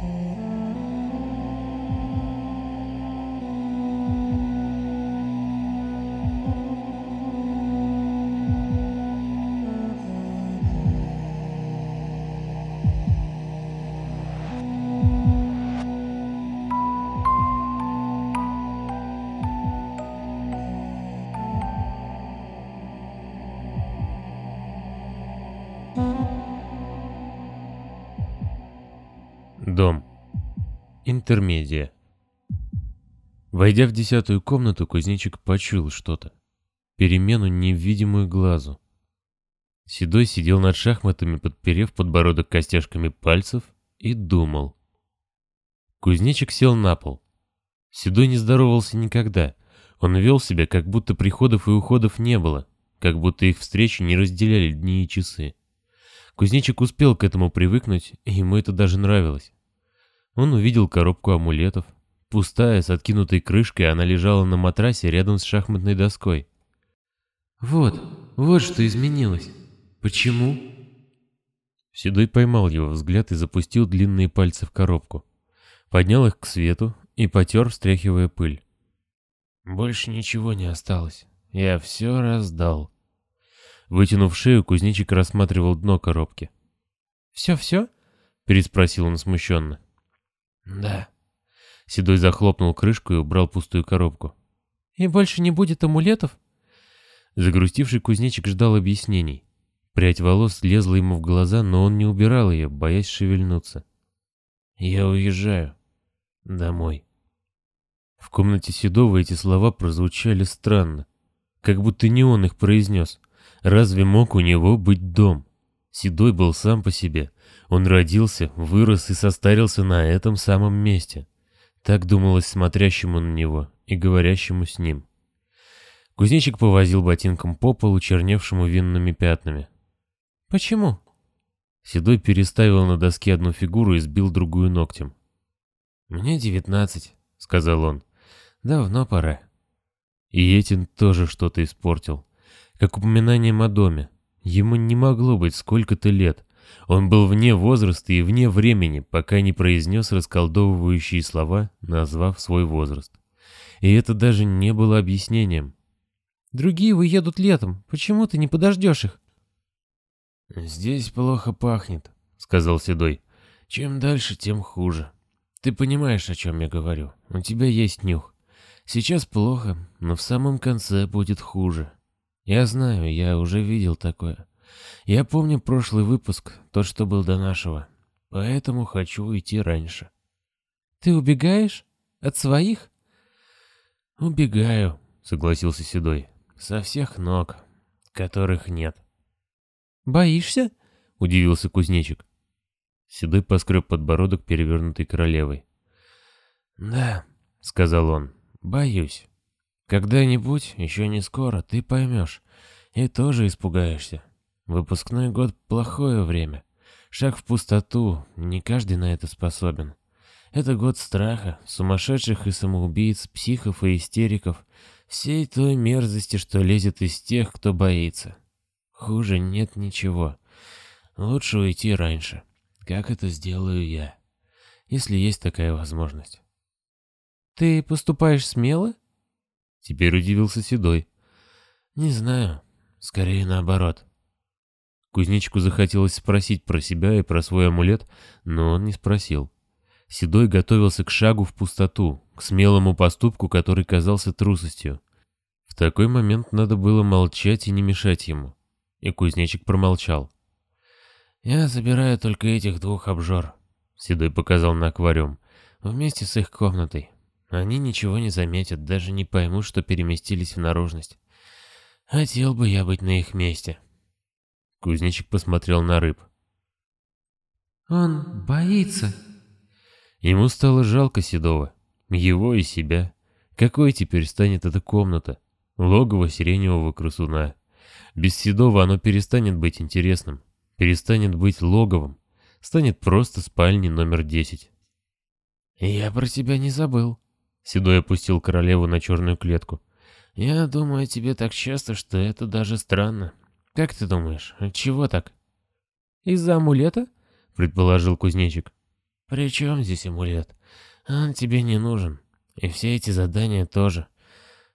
Дом. Интермедия. Войдя в десятую комнату, кузнечик почуял что-то. Перемену, невидимую глазу. Седой сидел над шахматами, подперев подбородок костяшками пальцев, и думал. Кузнечик сел на пол. Седой не здоровался никогда. Он вел себя, как будто приходов и уходов не было, как будто их встречи не разделяли дни и часы. Кузнечик успел к этому привыкнуть, и ему это даже нравилось. Он увидел коробку амулетов. Пустая, с откинутой крышкой, она лежала на матрасе рядом с шахматной доской. «Вот, вот что изменилось. Почему?» Седой поймал его взгляд и запустил длинные пальцы в коробку. Поднял их к свету и потер, встряхивая пыль. «Больше ничего не осталось. Я все раздал». Вытянув шею, кузнечик рассматривал дно коробки. «Все-все?» — переспросил он смущенно. «Да». Седой захлопнул крышку и убрал пустую коробку. «И больше не будет амулетов?» Загрустивший кузнечик ждал объяснений. Прядь волос лезла ему в глаза, но он не убирал ее, боясь шевельнуться. «Я уезжаю. Домой». В комнате Седова эти слова прозвучали странно. Как будто не он их произнес. Разве мог у него быть дом? Седой был сам по себе. Он родился, вырос и состарился на этом самом месте. Так думалось смотрящему на него и говорящему с ним. Кузнечик повозил ботинком по полу, черневшему винными пятнами. «Почему?» Седой переставил на доске одну фигуру и сбил другую ногтем. «Мне девятнадцать», — сказал он. «Давно пора». И Этин тоже что-то испортил. Как упоминанием о доме. Ему не могло быть сколько-то лет. Он был вне возраста и вне времени, пока не произнес расколдовывающие слова, назвав свой возраст. И это даже не было объяснением. «Другие уедут летом. Почему ты не подождешь их?» «Здесь плохо пахнет», — сказал Седой. «Чем дальше, тем хуже. Ты понимаешь, о чем я говорю. У тебя есть нюх. Сейчас плохо, но в самом конце будет хуже. Я знаю, я уже видел такое. Я помню прошлый выпуск, тот, что был до нашего. Поэтому хочу уйти раньше. Ты убегаешь? От своих? Убегаю, согласился Седой. Со всех ног, которых нет. Боишься? Удивился кузнечик. Седой поскреб подбородок, перевернутой королевой. «Да», — сказал он, — «боюсь. Когда-нибудь, еще не скоро, ты поймешь и тоже испугаешься. Выпускной год — плохое время. Шаг в пустоту, не каждый на это способен. Это год страха, сумасшедших и самоубийц, психов и истериков, всей той мерзости, что лезет из тех, кто боится. Хуже нет ничего. Лучше уйти раньше, как это сделаю я, если есть такая возможность. «Ты поступаешь смело?» Теперь удивился Седой. «Не знаю, скорее наоборот. Кузнечику захотелось спросить про себя и про свой амулет, но он не спросил. Седой готовился к шагу в пустоту, к смелому поступку, который казался трусостью. В такой момент надо было молчать и не мешать ему. И кузнечик промолчал. «Я забираю только этих двух обжор», — Седой показал на аквариум, — «вместе с их комнатой. Они ничего не заметят, даже не поймут, что переместились в наружность. Хотел бы я быть на их месте». Кузнечик посмотрел на рыб. «Он боится». Ему стало жалко Седова, его и себя. Какой теперь станет эта комната? Логово сиреневого красуна. Без Седова оно перестанет быть интересным, перестанет быть логовом, станет просто спальней номер десять. «Я про тебя не забыл», — Седой опустил королеву на черную клетку. «Я думаю о тебе так часто, что это даже странно. Как ты думаешь, чего так? Из-за амулета? Предположил кузнечик. «При чем здесь амулет? Он тебе не нужен. И все эти задания тоже.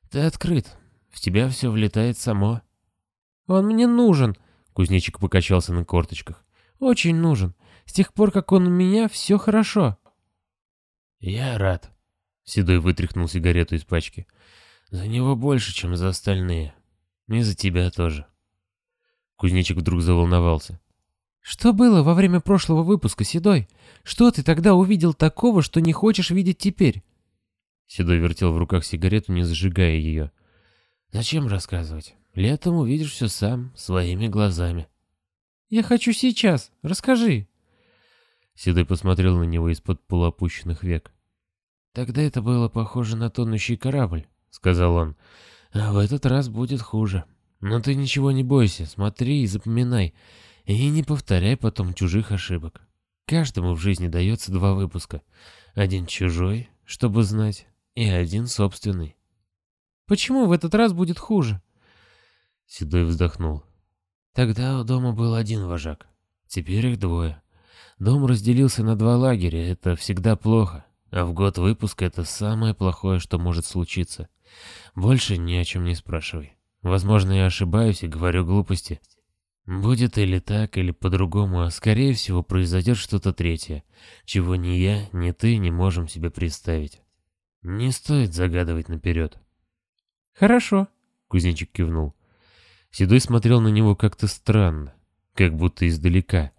Ты открыт. В тебя все влетает само». «Он мне нужен», — кузнечик покачался на корточках. «Очень нужен. С тех пор, как он у меня, все хорошо». «Я рад», — Седой вытряхнул сигарету из пачки. «За него больше, чем за остальные. И за тебя тоже». Кузнечик вдруг заволновался. «Что было во время прошлого выпуска, Седой? Что ты тогда увидел такого, что не хочешь видеть теперь?» Седой вертел в руках сигарету, не зажигая ее. «Зачем рассказывать? Летом увидишь все сам, своими глазами». «Я хочу сейчас. Расскажи». Седой посмотрел на него из-под полуопущенных век. «Тогда это было похоже на тонущий корабль», — сказал он. «А в этот раз будет хуже. Но ты ничего не бойся, смотри и запоминай. И не повторяй потом чужих ошибок. Каждому в жизни дается два выпуска. Один чужой, чтобы знать, и один собственный. Почему в этот раз будет хуже? Седой вздохнул. Тогда у дома был один вожак. Теперь их двое. Дом разделился на два лагеря, это всегда плохо. А в год выпуска это самое плохое, что может случиться. Больше ни о чем не спрашивай. Возможно, я ошибаюсь и говорю глупости. Будет или так, или по-другому, а скорее всего произойдет что-то третье, чего ни я, ни ты не можем себе представить. Не стоит загадывать наперед. Хорошо, кузнечик кивнул. Седой смотрел на него как-то странно, как будто издалека.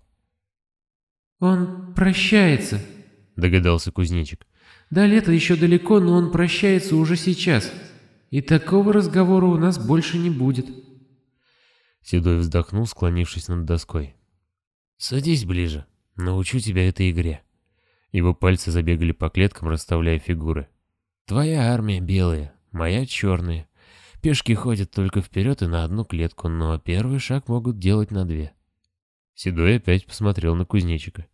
«Он прощается», — догадался кузнечик. «До лета еще далеко, но он прощается уже сейчас. И такого разговора у нас больше не будет». Седой вздохнул, склонившись над доской. «Садись ближе. Научу тебя этой игре». Его пальцы забегали по клеткам, расставляя фигуры. «Твоя армия белая, моя черная. Пешки ходят только вперед и на одну клетку, но первый шаг могут делать на две». Седой опять посмотрел на кузнечика.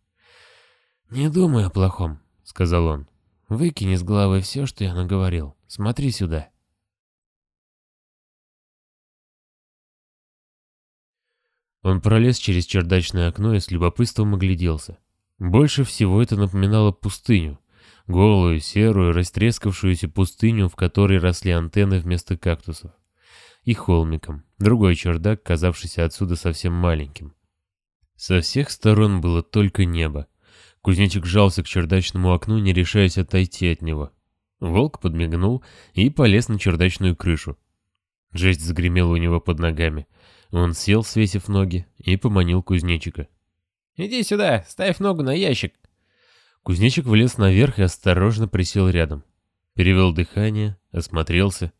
«Не думай о плохом», — сказал он. «Выкини с головы все, что я наговорил. Смотри сюда». Он пролез через чердачное окно и с любопытством огляделся. Больше всего это напоминало пустыню. Голую, серую, растрескавшуюся пустыню, в которой росли антенны вместо кактусов. И холмиком, другой чердак, казавшийся отсюда совсем маленьким. Со всех сторон было только небо. Кузнечик жался к чердачному окну, не решаясь отойти от него. Волк подмигнул и полез на чердачную крышу. Жесть загремела у него под ногами. Он сел, свесив ноги, и поманил кузнечика. «Иди сюда, ставь ногу на ящик». Кузнечик влез наверх и осторожно присел рядом. Перевел дыхание, осмотрелся.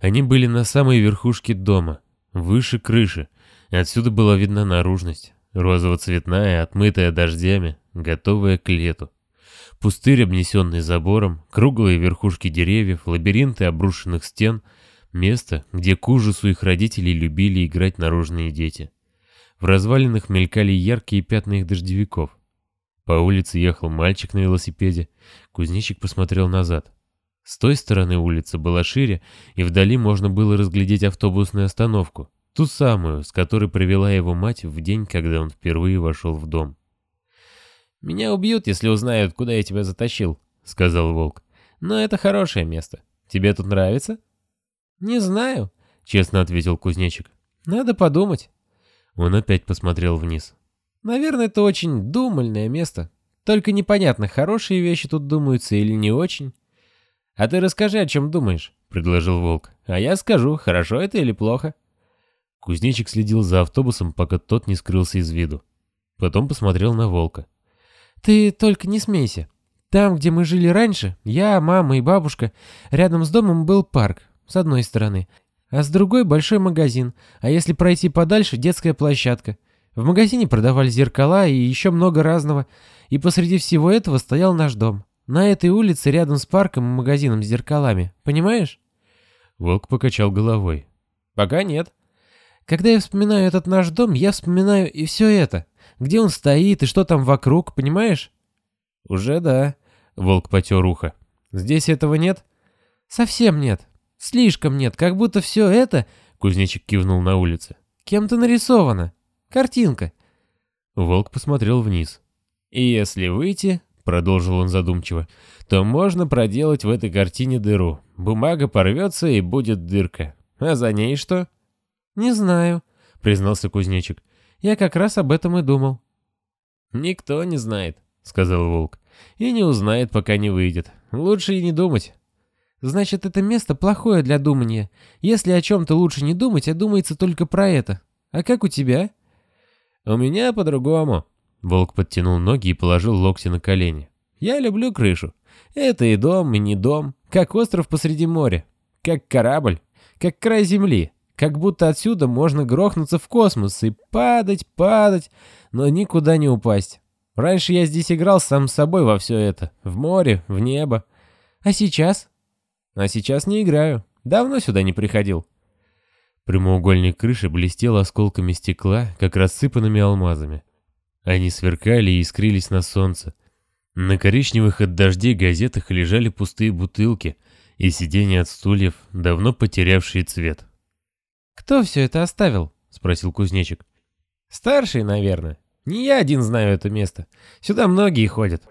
Они были на самой верхушке дома, выше крыши. Отсюда была видна наружность, розово-цветная, отмытая дождями, готовая к лету. Пустырь, обнесенный забором, круглые верхушки деревьев, лабиринты обрушенных стен — Место, где к ужасу их родителей любили играть наружные дети. В развалинах мелькали яркие пятна их дождевиков. По улице ехал мальчик на велосипеде. Кузнечик посмотрел назад. С той стороны улица была шире, и вдали можно было разглядеть автобусную остановку, ту самую, с которой привела его мать в день, когда он впервые вошел в дом. «Меня убьют, если узнают, куда я тебя затащил», — сказал Волк. «Но это хорошее место. Тебе тут нравится?» «Не знаю», — честно ответил кузнечик. «Надо подумать». Он опять посмотрел вниз. «Наверное, это очень думальное место. Только непонятно, хорошие вещи тут думаются или не очень». «А ты расскажи, о чем думаешь», — предложил Волк. «А я скажу, хорошо это или плохо». Кузнечик следил за автобусом, пока тот не скрылся из виду. Потом посмотрел на Волка. «Ты только не смейся. Там, где мы жили раньше, я, мама и бабушка, рядом с домом был парк с одной стороны, а с другой большой магазин, а если пройти подальше, детская площадка. В магазине продавали зеркала и еще много разного, и посреди всего этого стоял наш дом. На этой улице рядом с парком и магазином с зеркалами, понимаешь? Волк покачал головой. Пока нет. Когда я вспоминаю этот наш дом, я вспоминаю и все это. Где он стоит и что там вокруг, понимаешь? Уже да. Волк потер ухо. Здесь этого нет? Совсем нет. Слишком нет, как будто все это, кузнечик кивнул на улице, кем-то нарисовано. Картинка. Волк посмотрел вниз. И если выйти, продолжил он задумчиво, то можно проделать в этой картине дыру. Бумага порвется и будет дырка. А за ней что? Не знаю, признался кузнечик. Я как раз об этом и думал. Никто не знает, сказал волк. И не узнает, пока не выйдет. Лучше и не думать. Значит, это место плохое для думания. Если о чем-то лучше не думать, а думается только про это. А как у тебя? У меня по-другому. Волк подтянул ноги и положил локти на колени. Я люблю крышу. Это и дом, и не дом. Как остров посреди моря. Как корабль. Как край земли. Как будто отсюда можно грохнуться в космос и падать, падать, но никуда не упасть. Раньше я здесь играл сам с собой во все это. В море, в небо. А сейчас? А сейчас не играю. Давно сюда не приходил. Прямоугольник крыши блестел осколками стекла, как рассыпанными алмазами. Они сверкали и искрились на солнце. На коричневых от дождей газетах лежали пустые бутылки и сиденья от стульев, давно потерявшие цвет. «Кто все это оставил?» — спросил кузнечик. «Старший, наверное. Не я один знаю это место. Сюда многие ходят.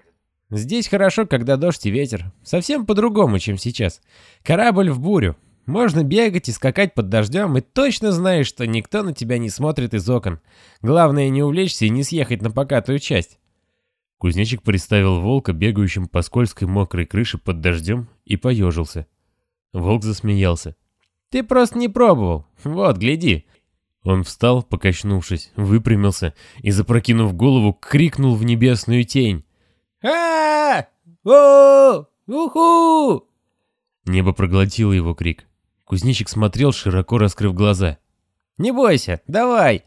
Здесь хорошо, когда дождь и ветер. Совсем по-другому, чем сейчас. Корабль в бурю. Можно бегать и скакать под дождем, и точно знаешь, что никто на тебя не смотрит из окон. Главное не увлечься и не съехать на покатую часть. Кузнечик представил волка, бегающим по скользкой мокрой крыше под дождем, и поежился. Волк засмеялся. «Ты просто не пробовал. Вот, гляди». Он встал, покачнувшись, выпрямился и, запрокинув голову, крикнул в небесную тень а О! Уху!» Небо проглотило его крик. Кузнечик смотрел, широко раскрыв глаза. «Не бойся, давай!»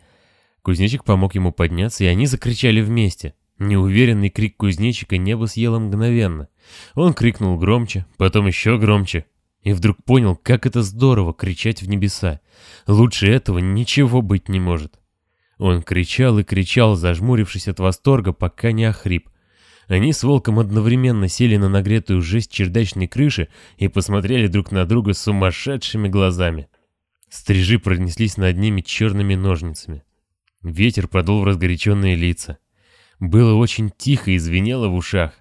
Кузнечик помог ему подняться, и они закричали вместе. Неуверенный крик кузнечика небо съело мгновенно. Он крикнул громче, потом еще громче. И вдруг понял, как это здорово кричать в небеса. Лучше этого ничего быть не может. Он кричал и кричал, зажмурившись от восторга, пока не охрип. Они с волком одновременно сели на нагретую жесть чердачной крыши и посмотрели друг на друга сумасшедшими глазами. Стрижи пронеслись над ними черными ножницами. Ветер подул в разгоряченные лица. Было очень тихо и звенело в ушах.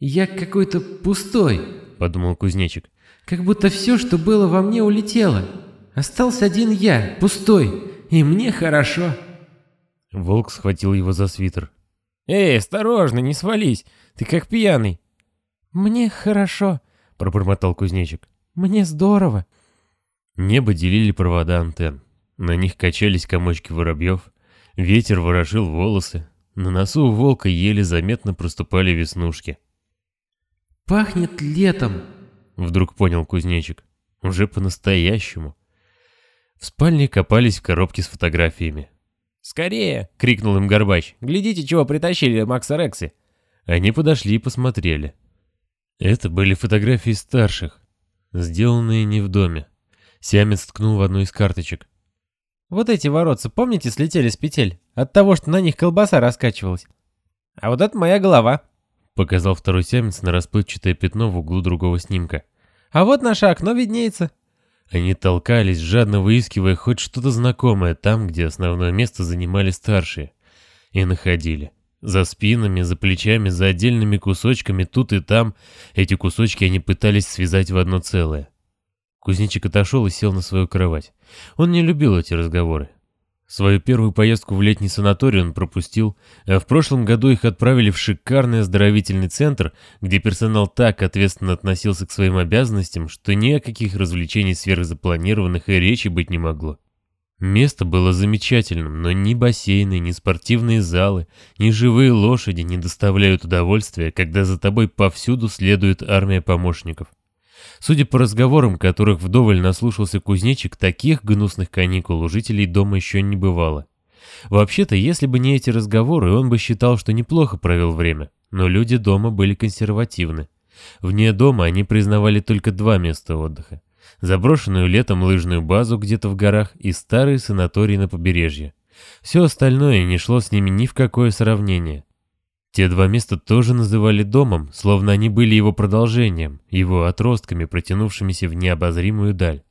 «Я какой-то пустой», — подумал кузнечик. «Как будто все, что было во мне, улетело. Остался один я, пустой, и мне хорошо». Волк схватил его за свитер. «Эй, осторожно, не свались, ты как пьяный». «Мне хорошо», — пробормотал кузнечик. «Мне здорово». Небо делили провода антенн. На них качались комочки воробьев. Ветер ворошил волосы. На носу у волка еле заметно проступали веснушки. «Пахнет летом», — вдруг понял кузнечик. Уже по-настоящему. В спальне копались в коробке с фотографиями. «Скорее!» — крикнул им Горбач. «Глядите, чего притащили Макса Рекси!» Они подошли и посмотрели. Это были фотографии старших, сделанные не в доме. Сиамец ткнул в одну из карточек. «Вот эти воротцы, помните, слетели с петель? От того, что на них колбаса раскачивалась. А вот это моя голова!» Показал второй сиамец на расплывчатое пятно в углу другого снимка. «А вот наше окно виднеется!» Они толкались, жадно выискивая хоть что-то знакомое там, где основное место занимали старшие. И находили. За спинами, за плечами, за отдельными кусочками, тут и там, эти кусочки они пытались связать в одно целое. Кузнечик отошел и сел на свою кровать. Он не любил эти разговоры. Свою первую поездку в летний санаторий он пропустил, а в прошлом году их отправили в шикарный оздоровительный центр, где персонал так ответственно относился к своим обязанностям, что ни о каких развлечений сверхзапланированных и речи быть не могло. Место было замечательным, но ни бассейны, ни спортивные залы, ни живые лошади не доставляют удовольствия, когда за тобой повсюду следует армия помощников. Судя по разговорам, которых вдоволь наслушался кузнечик, таких гнусных каникул у жителей дома еще не бывало. Вообще-то, если бы не эти разговоры, он бы считал, что неплохо провел время. Но люди дома были консервативны. Вне дома они признавали только два места отдыха. Заброшенную летом лыжную базу где-то в горах и старый санаторий на побережье. Все остальное не шло с ними ни в какое сравнение. Те два места тоже называли домом, словно они были его продолжением, его отростками, протянувшимися в необозримую даль.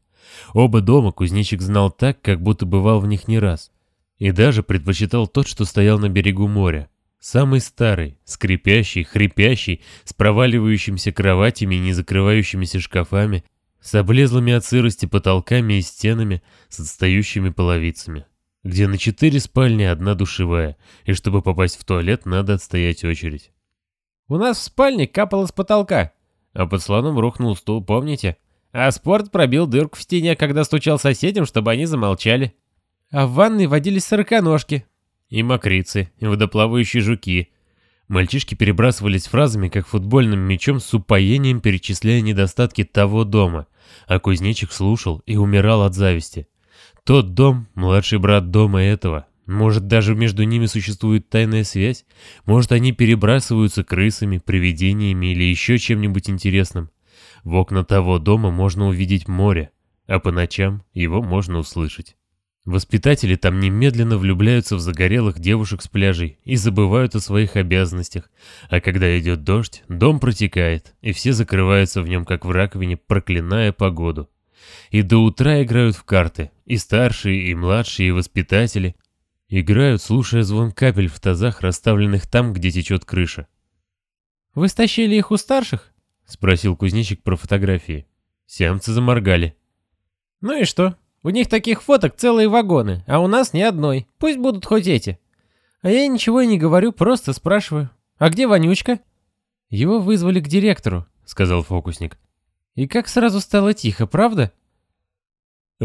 Оба дома кузнечик знал так, как будто бывал в них не раз. И даже предпочитал тот, что стоял на берегу моря. Самый старый, скрипящий, хрипящий, с проваливающимися кроватями и не закрывающимися шкафами, с облезлыми от сырости потолками и стенами, с отстающими половицами, где на четыре спальни одна душевая, и чтобы попасть в туалет, надо отстоять очередь. У нас в спальне капало с потолка, а под слоном рухнул стул, помните? А спорт пробил дырку в стене, когда стучал соседям, чтобы они замолчали. А в ванной водились сороконожки. И мокрицы, и водоплавающие жуки. Мальчишки перебрасывались фразами, как футбольным мячом с упоением перечисляя недостатки того дома, а кузнечик слушал и умирал от зависти. Тот дом — младший брат дома этого. Может, даже между ними существует тайная связь? Может, они перебрасываются крысами, привидениями или еще чем-нибудь интересным? В окна того дома можно увидеть море, а по ночам его можно услышать. Воспитатели там немедленно влюбляются в загорелых девушек с пляжей и забывают о своих обязанностях, а когда идет дождь, дом протекает, и все закрываются в нем как в раковине, проклиная погоду. И до утра играют в карты, и старшие, и младшие, и воспитатели. Играют, слушая звон капель в тазах, расставленных там, где течет крыша. «Вы стащили их у старших?» — спросил кузнечик про фотографии. Сиамцы заморгали. «Ну и что? У них таких фоток целые вагоны, а у нас ни одной. Пусть будут хоть эти. А я ничего и не говорю, просто спрашиваю. А где Вонючка? Его вызвали к директору, сказал фокусник. И как сразу стало тихо, правда?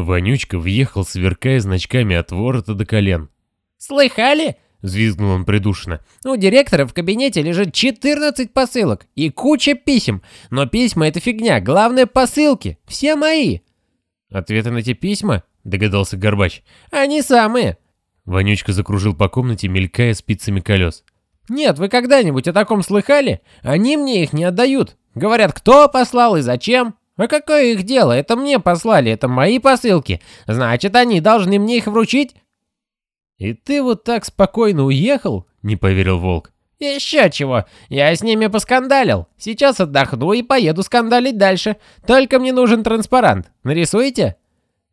Вонючка въехал, сверкая значками от ворота до колен. «Слыхали?» — взвизгнул он придушенно. «У директора в кабинете лежит 14 посылок и куча писем. Но письма — это фигня, главное — посылки. Все мои. «Ответы на те письма?» — догадался Горбач. «Они самые!» Вонючка закружил по комнате, мелькая спицами колес. «Нет, вы когда-нибудь о таком слыхали? Они мне их не отдают. Говорят, кто послал и зачем. А какое их дело? Это мне послали, это мои посылки. Значит, они должны мне их вручить». «И ты вот так спокойно уехал?» — не поверил Волк. «Еще чего, я с ними поскандалил. Сейчас отдохну и поеду скандалить дальше. Только мне нужен транспарант. Нарисуете?»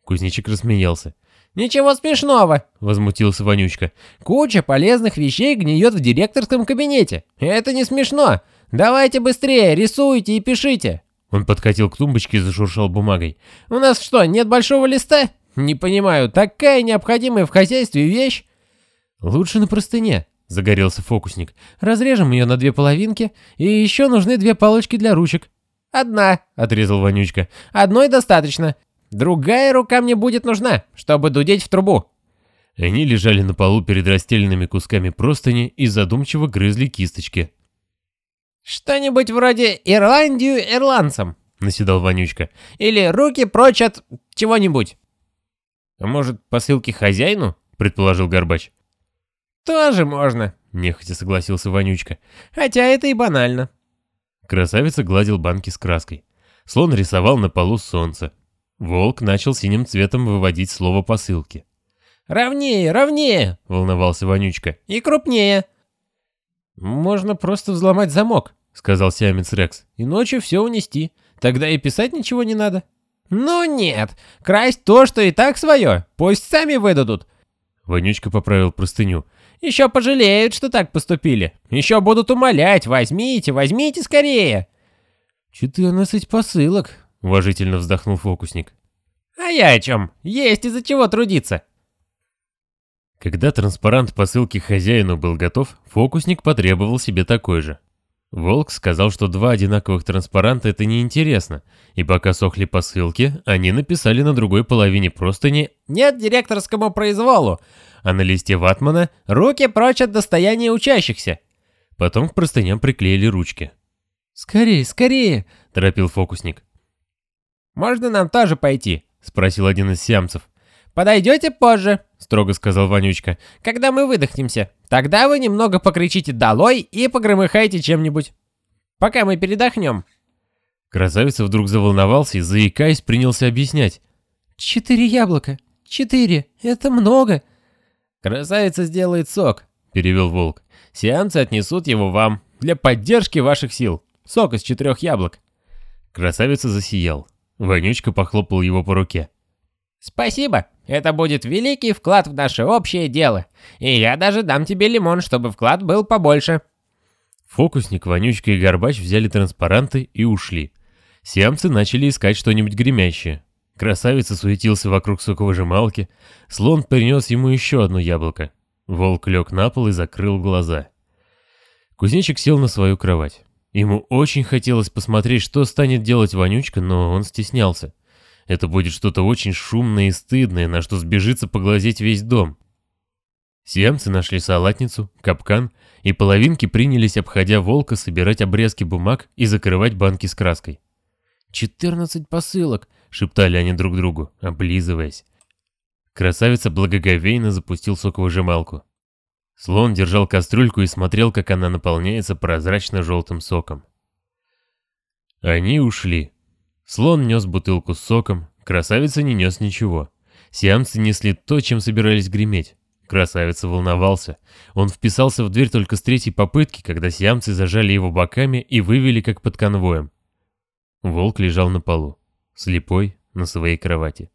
Кузнечик рассмеялся. «Ничего смешного», — возмутился Вонючка. «Куча полезных вещей гниет в директорском кабинете. Это не смешно. Давайте быстрее, рисуйте и пишите». Он подкатил к тумбочке и зашуршал бумагой. «У нас что, нет большого листа? Не понимаю, такая необходимая в хозяйстве вещь?» «Лучше на простыне», — загорелся фокусник. «Разрежем ее на две половинки, и еще нужны две палочки для ручек». «Одна», — отрезал Вонючка. «Одной достаточно. Другая рука мне будет нужна, чтобы дудеть в трубу». Они лежали на полу перед расстеленными кусками простыни и задумчиво грызли кисточки. «Что-нибудь вроде «Ирландию ирландцам», — наседал Вонючка. «Или руки прочь от чего-нибудь». «А может, посылки хозяину?» — предположил Горбач. «Тоже можно», — нехотя согласился Вонючка. «Хотя это и банально». Красавица гладил банки с краской. Слон рисовал на полу солнце. Волк начал синим цветом выводить слово посылки. «Ровнее, ровнее!» — волновался Вонючка. «И крупнее!» «Можно просто взломать замок», — сказал Сиамец Рекс. «И ночью все унести. Тогда и писать ничего не надо». «Ну нет, красть то, что и так свое. Пусть сами выдадут». Вонючка поправил простыню. Еще пожалеют, что так поступили. Еще будут умолять, возьмите, возьмите скорее. Четырнадцать посылок, уважительно вздохнул фокусник. А я о чем? Есть из-за чего трудиться. Когда транспарант посылки хозяину был готов, фокусник потребовал себе такой же. Волк сказал, что два одинаковых транспаранта это неинтересно, и пока сохли посылки, они написали на другой половине простыни «Нет директорскому произволу», а на листе ватмана «Руки прочь от достояния учащихся». Потом к простыням приклеили ручки. «Скорее, скорее!» – торопил фокусник. «Можно нам тоже пойти?» – спросил один из сиамцев. «Подойдете позже», — строго сказал Вонючка, — «когда мы выдохнемся. Тогда вы немного покричите «долой» и погромыхайте чем-нибудь. Пока мы передохнем». Красавица вдруг заволновался и, заикаясь, принялся объяснять. «Четыре яблока. Четыре. Это много». «Красавица сделает сок», — перевел волк. «Сеансы отнесут его вам для поддержки ваших сил. Сок из четырех яблок». Красавица засиял. Вонючка похлопал его по руке. «Спасибо», Это будет великий вклад в наше общее дело. И я даже дам тебе лимон, чтобы вклад был побольше». Фокусник, Вонючка и Горбач взяли транспаранты и ушли. Сиамцы начали искать что-нибудь гремящее. Красавица суетился вокруг соковыжималки. Слон принес ему еще одно яблоко. Волк лег на пол и закрыл глаза. Кузнечик сел на свою кровать. Ему очень хотелось посмотреть, что станет делать Вонючка, но он стеснялся. Это будет что-то очень шумное и стыдное, на что сбежится поглазеть весь дом. Сиамцы нашли салатницу, капкан, и половинки принялись, обходя волка, собирать обрезки бумаг и закрывать банки с краской. «Четырнадцать посылок!» — шептали они друг другу, облизываясь. Красавица благоговейно запустил соковыжималку. Слон держал кастрюльку и смотрел, как она наполняется прозрачно-желтым соком. Они ушли. Слон нес бутылку с соком, красавица не нес ничего. Сиамцы несли то, чем собирались греметь. Красавица волновался. Он вписался в дверь только с третьей попытки, когда сиамцы зажали его боками и вывели как под конвоем. Волк лежал на полу, слепой, на своей кровати.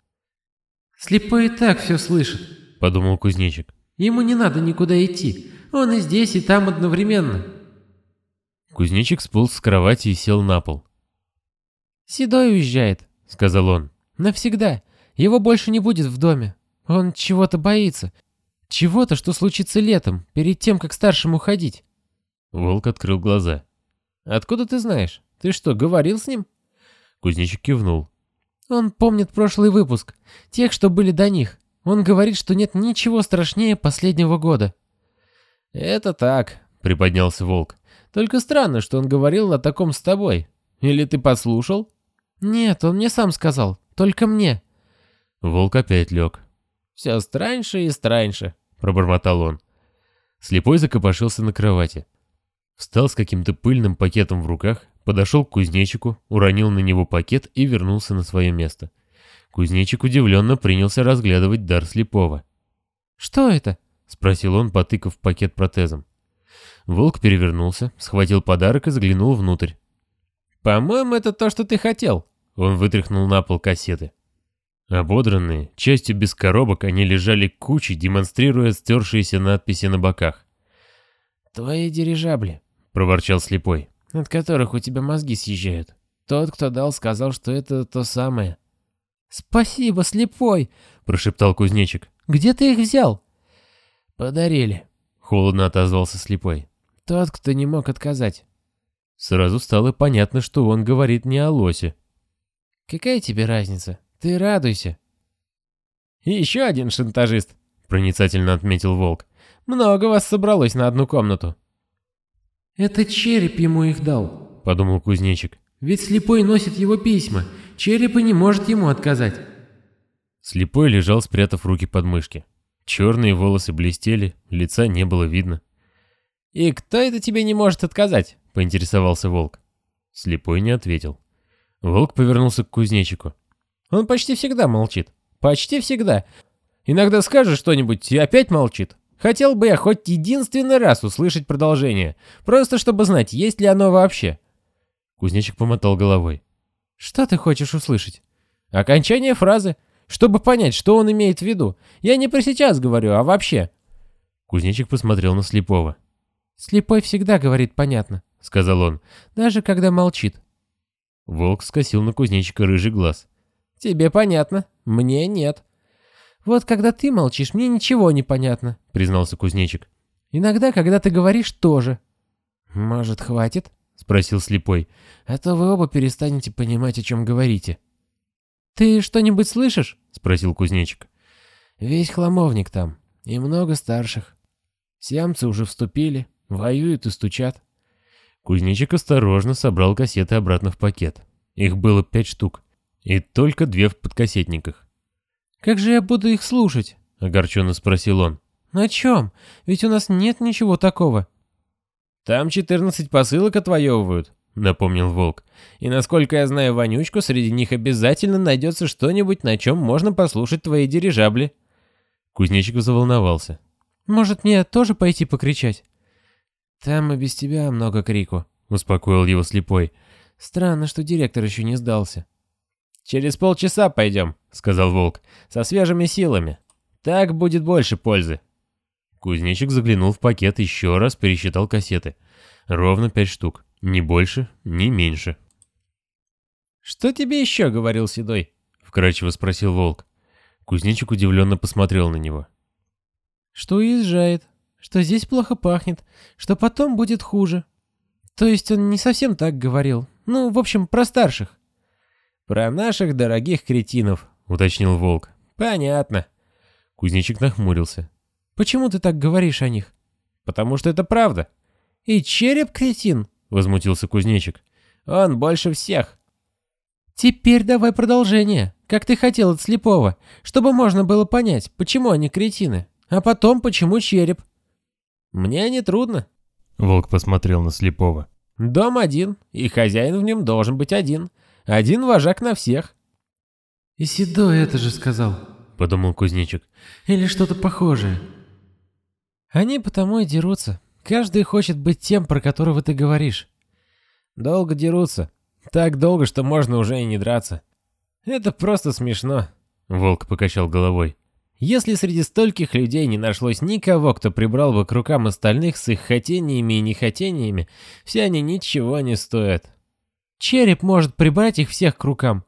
«Слепой и так все слышит», — подумал кузнечик. «Ему не надо никуда идти. Он и здесь, и там одновременно». Кузнечик сполз с кровати и сел на пол. «Седой уезжает», — сказал он. «Навсегда. Его больше не будет в доме. Он чего-то боится. Чего-то, что случится летом, перед тем, как старшему ходить». Волк открыл глаза. «Откуда ты знаешь? Ты что, говорил с ним?» Кузнечик кивнул. «Он помнит прошлый выпуск, тех, что были до них. Он говорит, что нет ничего страшнее последнего года». «Это так», — приподнялся Волк. «Только странно, что он говорил о таком с тобой. Или ты послушал?» «Нет, он мне сам сказал. Только мне». Волк опять лег. «Все страньше и страньше», — пробормотал он. Слепой закопошился на кровати. Встал с каким-то пыльным пакетом в руках, подошел к кузнечику, уронил на него пакет и вернулся на свое место. Кузнечик удивленно принялся разглядывать дар слепого. «Что это?» — спросил он, потыкав пакет протезом. Волк перевернулся, схватил подарок и заглянул внутрь. «По-моему, это то, что ты хотел». Он вытряхнул на пол кассеты. Ободранные, частью без коробок, они лежали кучей, демонстрируя стершиеся надписи на боках. «Твои дирижабли», — проворчал слепой. «От которых у тебя мозги съезжают. Тот, кто дал, сказал, что это то самое». «Спасибо, слепой», — прошептал кузнечик. «Где ты их взял?» «Подарили», — холодно отозвался слепой. «Тот, кто не мог отказать». Сразу стало понятно, что он говорит не о лосе. «Какая тебе разница? Ты радуйся». «И еще один шантажист», — проницательно отметил Волк. «Много вас собралось на одну комнату». «Это череп ему их дал», — подумал кузнечик. «Ведь слепой носит его письма. Череп и не может ему отказать». Слепой лежал, спрятав руки под мышки. Черные волосы блестели, лица не было видно. «И кто это тебе не может отказать?» — поинтересовался волк. Слепой не ответил. Волк повернулся к кузнечику. «Он почти всегда молчит. Почти всегда. Иногда скажет что-нибудь и опять молчит. Хотел бы я хоть единственный раз услышать продолжение, просто чтобы знать, есть ли оно вообще». Кузнечик помотал головой. «Что ты хочешь услышать?» «Окончание фразы, чтобы понять, что он имеет в виду. Я не про сейчас говорю, а вообще». Кузнечик посмотрел на Слепого. «Слепой всегда говорит понятно», — сказал он, — «даже когда молчит». Волк скосил на кузнечика рыжий глаз. «Тебе понятно, мне нет». «Вот когда ты молчишь, мне ничего не понятно», — признался кузнечик. «Иногда, когда ты говоришь, тоже». «Может, хватит?» — спросил слепой. «А то вы оба перестанете понимать, о чем говорите». «Ты что-нибудь слышишь?» — спросил кузнечик. «Весь хламовник там, и много старших. Сиамцы уже вступили, воюют и стучат». Кузнечик осторожно собрал кассеты обратно в пакет. Их было пять штук, и только две в подкассетниках. «Как же я буду их слушать?» — огорченно спросил он. «На чем? Ведь у нас нет ничего такого». «Там 14 посылок отвоевывают», — напомнил Волк. «И насколько я знаю Вонючку, среди них обязательно найдется что-нибудь, на чем можно послушать твои дирижабли». Кузнечик заволновался. «Может, мне тоже пойти покричать?» «Там и без тебя много крику», — успокоил его слепой. «Странно, что директор еще не сдался». «Через полчаса пойдем», — сказал Волк, — «со свежими силами. Так будет больше пользы». Кузнечик заглянул в пакет, еще раз пересчитал кассеты. Ровно пять штук. Ни больше, ни меньше. «Что тебе еще?» — говорил Седой. Вкрадчиво спросил Волк. Кузнечик удивленно посмотрел на него. Что уезжает, что здесь плохо пахнет, что потом будет хуже. То есть он не совсем так говорил. Ну, в общем, про старших. «Про наших дорогих кретинов», — уточнил Волк. «Понятно». Кузнечик нахмурился. «Почему ты так говоришь о них?» «Потому что это правда». «И череп кретин?» — возмутился Кузнечик. «Он больше всех». «Теперь давай продолжение, как ты хотел от слепого, чтобы можно было понять, почему они кретины, а потом почему череп». «Мне не трудно». Волк посмотрел на слепого. «Дом один, и хозяин в нем должен быть один. Один вожак на всех». «И Седой это же сказал», — подумал Кузнечик. «Или что-то похожее». «Они потому и дерутся. Каждый хочет быть тем, про которого ты говоришь». «Долго дерутся. Так долго, что можно уже и не драться. Это просто смешно». Волк покачал головой. Если среди стольких людей не нашлось никого, кто прибрал бы к рукам остальных с их хотениями и нехотениями, все они ничего не стоят. Череп может прибрать их всех к рукам.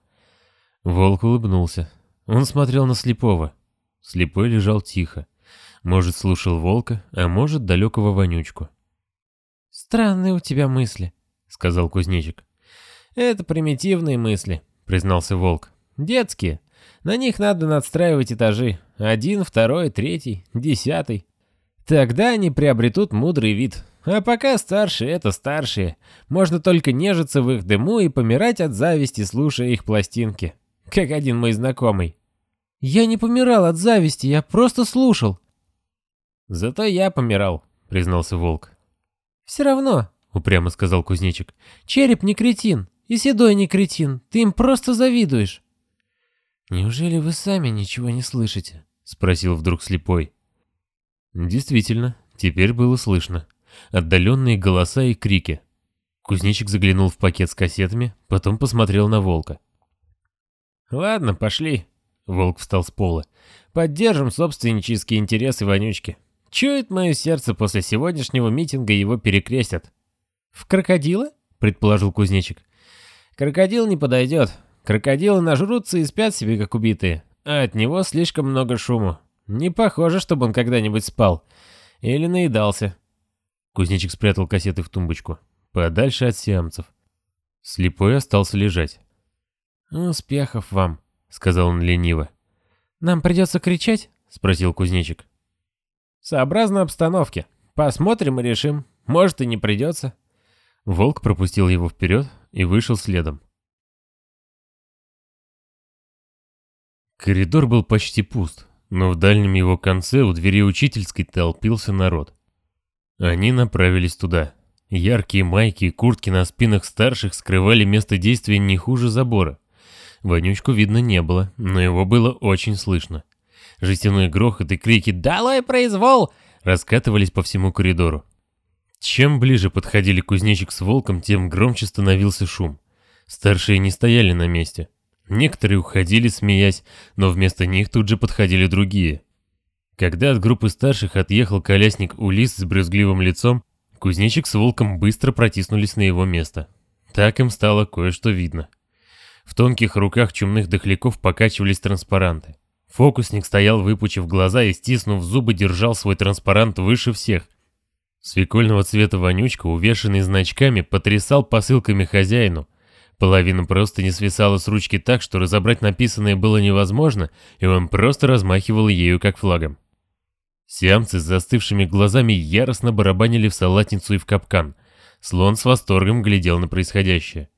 Волк улыбнулся. Он смотрел на слепого. Слепой лежал тихо. Может, слушал волка, а может, далекого вонючку. «Странные у тебя мысли», — сказал кузнечик. «Это примитивные мысли», — признался волк. «Детские. На них надо надстраивать этажи. Один, второй, третий, десятый. Тогда они приобретут мудрый вид. А пока старшие — это старшие. Можно только нежиться в их дыму и помирать от зависти, слушая их пластинки. Как один мой знакомый. «Я не помирал от зависти, я просто слушал». «Зато я помирал», — признался волк. «Все равно», — упрямо сказал кузнечик. «Череп не кретин, и Седой не кретин, ты им просто завидуешь». «Неужели вы сами ничего не слышите?» — спросил вдруг слепой. Действительно, теперь было слышно. Отдаленные голоса и крики. Кузнечик заглянул в пакет с кассетами, потом посмотрел на волка. «Ладно, пошли». Волк встал с пола. «Поддержим собственнические интересы вонючки. Чует мое сердце, после сегодняшнего митинга его перекрестят». «В крокодила?» — предположил кузнечик. «Крокодил не подойдет. Крокодилы нажрутся и спят себе, как убитые. А от него слишком много шуму. Не похоже, чтобы он когда-нибудь спал. Или наедался». Кузнечик спрятал кассеты в тумбочку, подальше от сиамцев. Слепой остался лежать. «Успехов вам», — сказал он лениво. «Нам придется кричать?» — спросил кузнечик. «Сообразно обстановке. Посмотрим и решим. Может и не придется». Волк пропустил его вперед и вышел следом. Коридор был почти пуст, но в дальнем его конце у двери учительской толпился народ. Они направились туда. Яркие майки и куртки на спинах старших скрывали место действия не хуже забора. Вонючку видно не было, но его было очень слышно. Жестяной грохот и крики «Долой произвол!» раскатывались по всему коридору. Чем ближе подходили кузнечик с волком, тем громче становился шум. Старшие не стояли на месте. Некоторые уходили, смеясь, но вместо них тут же подходили другие. Когда от группы старших отъехал колясник Улис с брюзгливым лицом, кузнечик с волком быстро протиснулись на его место. Так им стало кое-что видно. В тонких руках чумных дохляков покачивались транспаранты. Фокусник стоял, выпучив глаза и, стиснув зубы, держал свой транспарант выше всех. Свекольного цвета вонючка, увешанный значками, потрясал посылками хозяину. Половина просто не свисала с ручки так, что разобрать написанное было невозможно, и он просто размахивал ею как флагом. Сиамцы с застывшими глазами яростно барабанили в салатницу и в капкан. Слон с восторгом глядел на происходящее.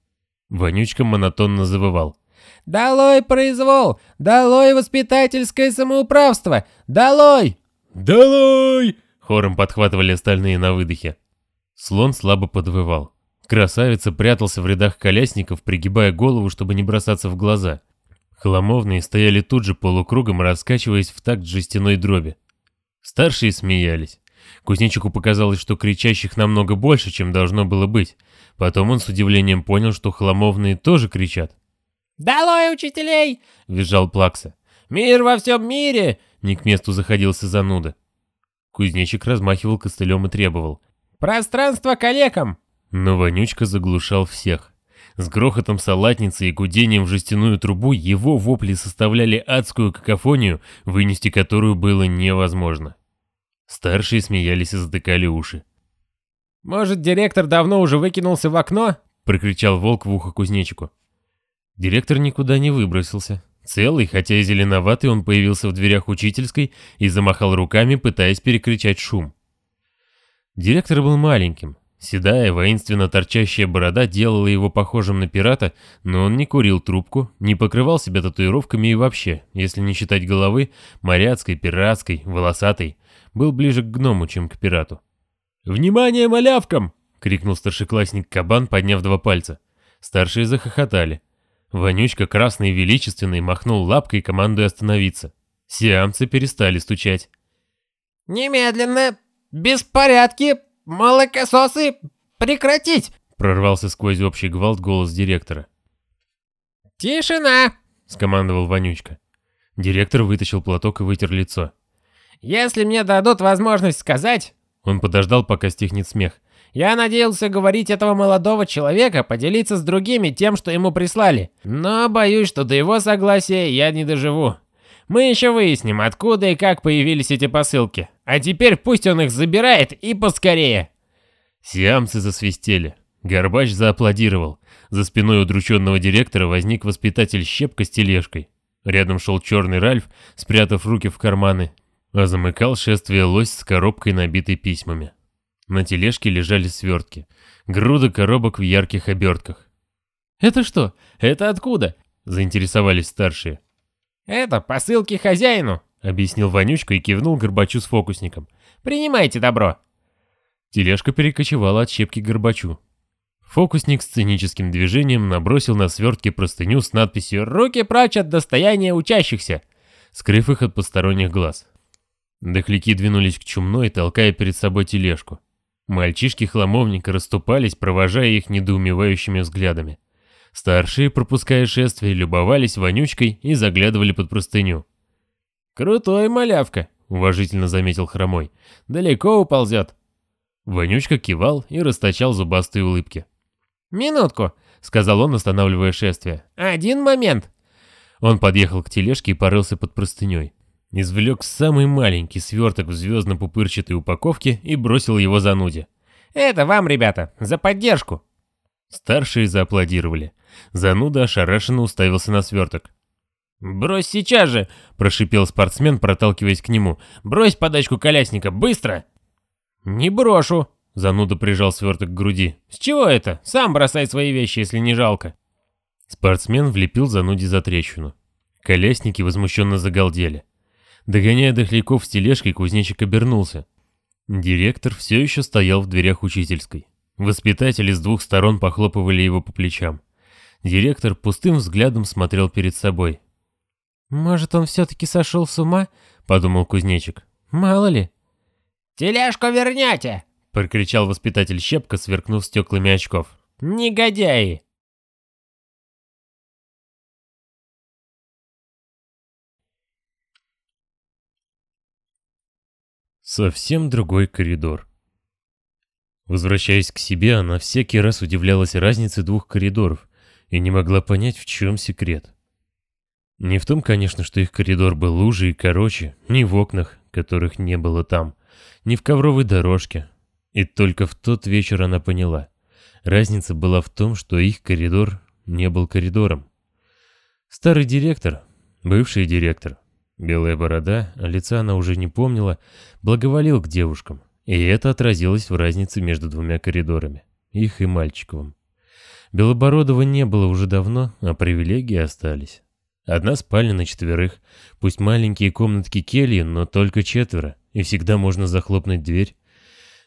Вонючка монотонно завывал. «Долой произвол! Долой воспитательское самоуправство! Долой!» «Долой!» — хором подхватывали остальные на выдохе. Слон слабо подвывал. Красавица прятался в рядах колясников, пригибая голову, чтобы не бросаться в глаза. Хламовные стояли тут же полукругом, раскачиваясь в такт жестяной дроби. Старшие смеялись. Кузнечику показалось, что кричащих намного больше, чем должно было быть. Потом он с удивлением понял, что хламовные тоже кричат. «Долой учителей!» — визжал Плакса. «Мир во всем мире!» — не к месту заходился зануда. Кузнечик размахивал костылем и требовал. «Пространство калекам!» Но Вонючка заглушал всех. С грохотом салатницы и гудением в жестяную трубу его вопли составляли адскую какофонию, вынести которую было невозможно. Старшие смеялись и затыкали уши. «Может, директор давно уже выкинулся в окно?» — прокричал волк в ухо кузнечику. Директор никуда не выбросился. Целый, хотя и зеленоватый, он появился в дверях учительской и замахал руками, пытаясь перекричать шум. Директор был маленьким. Седая, воинственно торчащая борода делала его похожим на пирата, но он не курил трубку, не покрывал себя татуировками и вообще, если не считать головы, моряцкой, пиратской, волосатой, был ближе к гному, чем к пирату. «Внимание малявкам!» — крикнул старшеклассник Кабан, подняв два пальца. Старшие захохотали. Вонючка, красный и величественный, махнул лапкой, командуя остановиться. Сиамцы перестали стучать. «Немедленно! Беспорядки! Молокососы! Прекратить!» Прорвался сквозь общий гвалт голос директора. «Тишина!» — скомандовал Вонючка. Директор вытащил платок и вытер лицо. «Если мне дадут возможность сказать...» Он подождал, пока стихнет смех. Я надеялся говорить этого молодого человека, поделиться с другими тем, что ему прислали. Но боюсь, что до его согласия я не доживу. Мы еще выясним, откуда и как появились эти посылки. А теперь пусть он их забирает и поскорее. Сиамцы засвистели. Горбач зааплодировал. За спиной удрученного директора возник воспитатель щепка с тележкой. Рядом шел черный Ральф, спрятав руки в карманы, а замыкал шествие лось с коробкой, набитой письмами. На тележке лежали свертки. Груда коробок в ярких обертках. «Это что? Это откуда?» – заинтересовались старшие. «Это посылки хозяину», — объяснил Вонючка и кивнул Горбачу с фокусником. «Принимайте добро». Тележка перекочевала от щепки Горбачу. Фокусник с циническим движением набросил на свертки простыню с надписью «Руки прочь от достояния учащихся», скрыв их от посторонних глаз. Дохляки двинулись к чумной, толкая перед собой тележку. Мальчишки хламовника расступались, провожая их недоумевающими взглядами. Старшие, пропуская шествие, любовались вонючкой и заглядывали под простыню. «Крутой малявка», — уважительно заметил Хромой. «Далеко уползет». Вонючка кивал и расточал зубастые улыбки. «Минутку», — сказал он, останавливая шествие. «Один момент». Он подъехал к тележке и порылся под простыней извлек самый маленький сверток в звездно-пупырчатой упаковке и бросил его зануде. «Это вам, ребята, за поддержку!» Старшие зааплодировали. Зануда ошарашенно уставился на сверток. «Брось сейчас же!» – прошипел спортсмен, проталкиваясь к нему. «Брось подачку колясника, быстро!» «Не брошу!» – зануда прижал сверток к груди. «С чего это? Сам бросай свои вещи, если не жалко!» Спортсмен влепил зануде за трещину. Колясники возмущенно загалдели. Догоняя дохляков с тележкой, кузнечик обернулся. Директор все еще стоял в дверях учительской. Воспитатели с двух сторон похлопывали его по плечам. Директор пустым взглядом смотрел перед собой. «Может, он все-таки сошел с ума?» — подумал кузнечик. «Мало ли». «Тележку вернете!» — прокричал воспитатель Щепка, сверкнув стеклами очков. «Негодяи!» Совсем другой коридор. Возвращаясь к себе, она всякий раз удивлялась разнице двух коридоров и не могла понять, в чем секрет. Не в том, конечно, что их коридор был луже и короче, ни в окнах, которых не было там, ни в ковровой дорожке. И только в тот вечер она поняла. Разница была в том, что их коридор не был коридором. Старый директор, бывший директор, Белая борода, а лица она уже не помнила, благоволил к девушкам, и это отразилось в разнице между двумя коридорами, их и мальчиковым. Белобородова не было уже давно, а привилегии остались. Одна спальня на четверых, пусть маленькие комнатки кельи, но только четверо, и всегда можно захлопнуть дверь.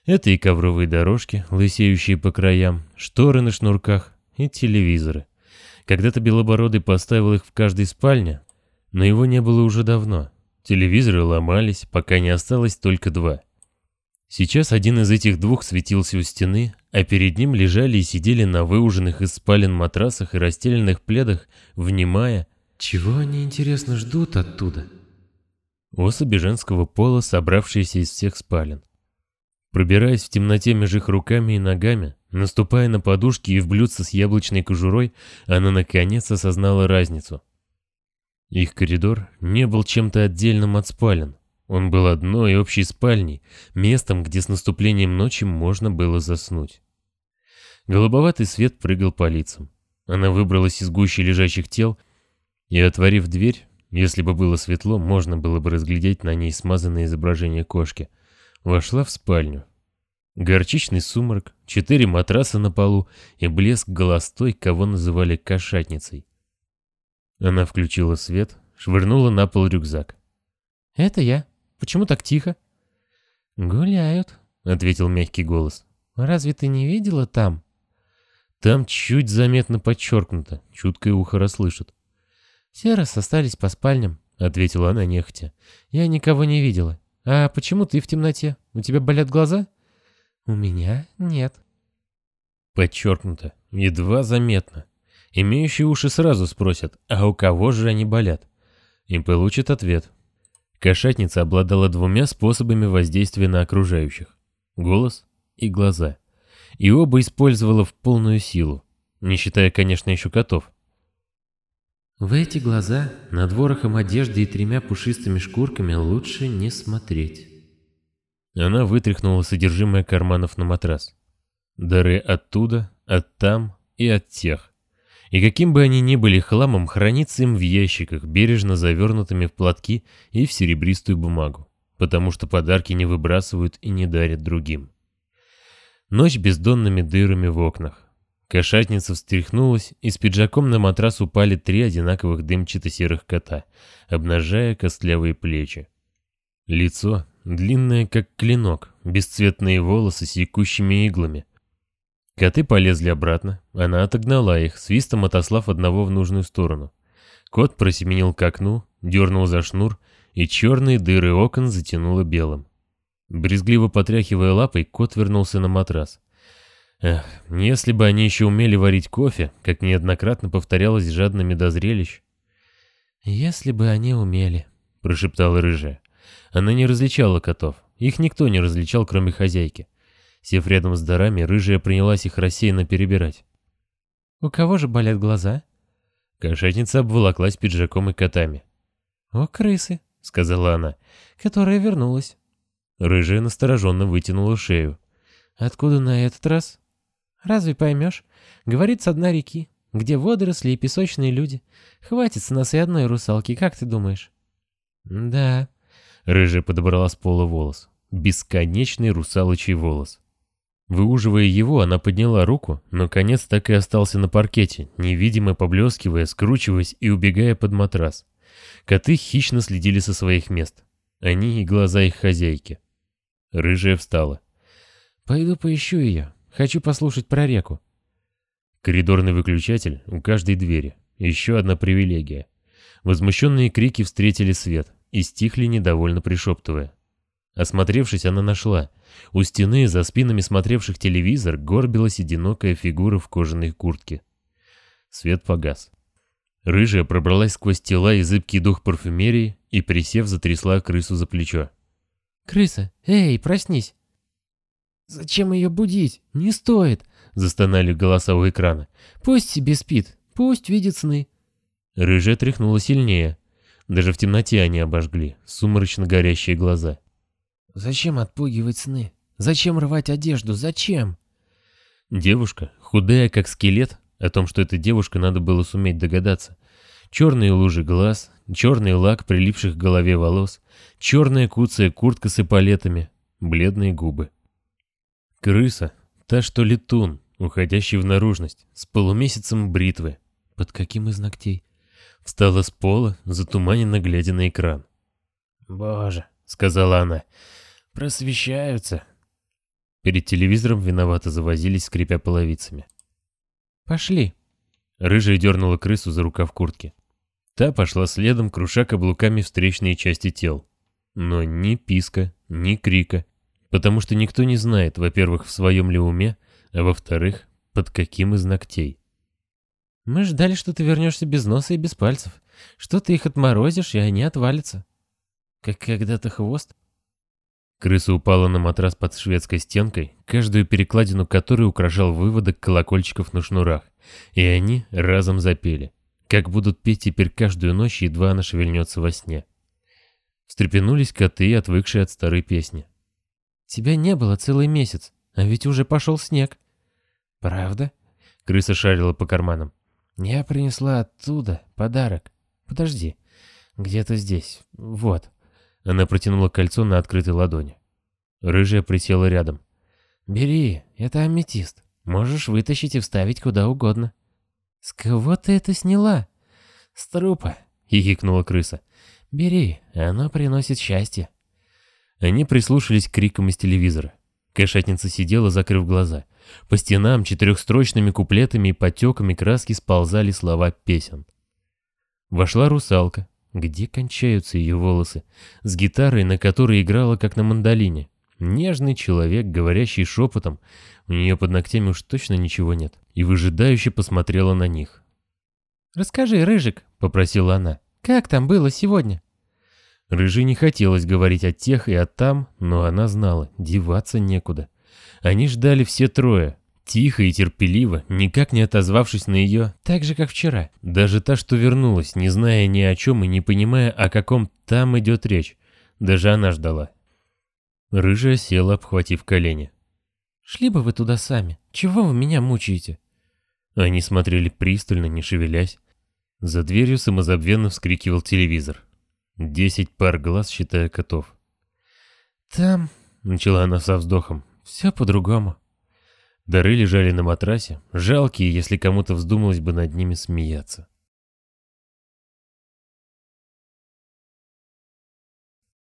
Это и ковровые дорожки, лысеющие по краям, шторы на шнурках и телевизоры. Когда-то Белобородый поставил их в каждой спальне, но его не было уже давно. Телевизоры ломались, пока не осталось только два. Сейчас один из этих двух светился у стены, а перед ним лежали и сидели на выуженных из спален матрасах и расстеленных пледах, внимая, чего они, интересно, ждут оттуда? Особи женского пола, собравшиеся из всех спален. Пробираясь в темноте между их руками и ногами, наступая на подушки и в блюдце с яблочной кожурой, она наконец осознала разницу. Их коридор не был чем-то отдельным от спален. Он был одной общей спальней, местом, где с наступлением ночи можно было заснуть. Голубоватый свет прыгал по лицам. Она выбралась из гущи лежащих тел и, отворив дверь, если бы было светло, можно было бы разглядеть на ней смазанное изображение кошки, вошла в спальню. Горчичный сумрак, четыре матраса на полу и блеск голостой, кого называли кошатницей. Она включила свет, швырнула на пол рюкзак. «Это я. Почему так тихо?» «Гуляют», — ответил мягкий голос. «Разве ты не видела там?» Там чуть заметно подчеркнуто, чуткое ухо расслышит. «Все раз остались по спальням», — ответила она нехотя. «Я никого не видела. А почему ты в темноте? У тебя болят глаза?» «У меня нет». Подчеркнуто, едва заметно. Имеющие уши сразу спросят, а у кого же они болят? И получат ответ. Кошатница обладала двумя способами воздействия на окружающих. Голос и глаза. И оба использовала в полную силу. Не считая, конечно, еще котов. В эти глаза над ворохом одежды и тремя пушистыми шкурками лучше не смотреть. Она вытряхнула содержимое карманов на матрас. Дары оттуда, от там и от тех. И каким бы они ни были хламом, хранится им в ящиках, бережно завернутыми в платки и в серебристую бумагу, потому что подарки не выбрасывают и не дарят другим. Ночь бездонными дырами в окнах. Кошатница встряхнулась, и с пиджаком на матрас упали три одинаковых дымчато-серых кота, обнажая костлявые плечи. Лицо, длинное как клинок, бесцветные волосы с якущими иглами, Коты полезли обратно, она отогнала их, свистом отослав одного в нужную сторону. Кот просеменил к окну, дернул за шнур, и черные дыры окон затянуло белым. Брезгливо потряхивая лапой, кот вернулся на матрас. Эх, если бы они еще умели варить кофе, как неоднократно повторялось жадными до зрелищ. «Если бы они умели», — прошептала рыжая. Она не различала котов, их никто не различал, кроме хозяйки. Сев рядом с дарами, рыжая принялась их рассеянно перебирать. «У кого же болят глаза?» Кошатница обволоклась пиджаком и котами. «О, крысы», — сказала она, — «которая вернулась». Рыжая настороженно вытянула шею. «Откуда на этот раз?» «Разве поймешь? Говорит, с дна реки, где водоросли и песочные люди. Хватит с нас и одной русалки, как ты думаешь?» «Да». Рыжая подобрала с пола волос. Бесконечный русалочий волос. Выуживая его, она подняла руку, но конец так и остался на паркете, невидимо поблескивая, скручиваясь и убегая под матрас. Коты хищно следили со своих мест. Они и глаза их хозяйки. Рыжая встала. «Пойду поищу ее. Хочу послушать про реку». Коридорный выключатель у каждой двери. Еще одна привилегия. Возмущенные крики встретили свет и стихли, недовольно пришептывая. Осмотревшись, она нашла. У стены, за спинами смотревших телевизор, горбилась одинокая фигура в кожаной куртке. Свет погас. Рыжая пробралась сквозь тела и зыбкий дух парфюмерии и, присев, затрясла крысу за плечо. «Крыса, эй, проснись!» «Зачем ее будить? Не стоит!» — застонали голоса у экрана. «Пусть себе спит, пусть видит сны». Рыжая тряхнула сильнее. Даже в темноте они обожгли, сумрачно горящие глаза. Зачем отпугивать сны? Зачем рвать одежду? Зачем? Девушка, худая как скелет, о том, что это девушка, надо было суметь догадаться. Черные лужи глаз, черный лак прилипших к голове волос, черная куцая куртка с эполетами, бледные губы. Крыса, та что летун, уходящий в наружность, с полумесяцем бритвы. Под каким из ногтей? Встала с пола, затуманенно глядя на экран. «Боже», — сказала она, — Просвещаются. Перед телевизором виновато завозились, скрипя половицами. «Пошли!» Рыжая дернула крысу за рукав куртки. Та пошла следом, круша каблуками встречные части тел. Но ни писка, ни крика, Потому что никто не знает, во-первых, в своем ли уме, а во-вторых, под каким из ногтей. Мы ждали, что ты вернешься без носа и без пальцев, что ты их отморозишь, и они отвалятся. Как когда-то хвост. Крыса упала на матрас под шведской стенкой, каждую перекладину которой украшал выводок колокольчиков на шнурах, и они разом запели, как будут петь теперь каждую ночь, едва она шевельнется во сне. Встрепенулись коты, отвыкшие от старой песни. Тебя не было целый месяц, а ведь уже пошел снег. Правда? Крыса шарила по карманам. Я принесла оттуда подарок. Подожди, где-то здесь, вот. Она протянула кольцо на открытой ладони. Рыжая присела рядом. «Бери, это аметист. Можешь вытащить и вставить куда угодно». «С кого ты это сняла?» «С трупа», — хихикнула крыса. «Бери, оно приносит счастье». Они прислушались к крикам из телевизора. Кошатница сидела, закрыв глаза. По стенам четырехстрочными куплетами и потеками краски сползали слова песен. Вошла русалка, где кончаются ее волосы? С гитарой, на которой играла, как на мандолине. Нежный человек, говорящий шепотом. У нее под ногтями уж точно ничего нет. И выжидающе посмотрела на них. «Расскажи, Рыжик», — попросила она, — «как там было сегодня?» Рыжей не хотелось говорить о тех и о там, но она знала, деваться некуда. Они ждали все трое, Тихо и терпеливо, никак не отозвавшись на ее, так же, как вчера. Даже та, что вернулась, не зная ни о чем и не понимая, о каком там идет речь. Даже она ждала. Рыжая села, обхватив колени. «Шли бы вы туда сами. Чего вы меня мучаете?» Они смотрели пристально, не шевелясь. За дверью самозабвенно вскрикивал телевизор. Десять пар глаз, считая котов. «Там...» — начала она со вздохом. «Все по-другому». Дары лежали на матрасе, жалкие, если кому-то вздумалось бы над ними смеяться.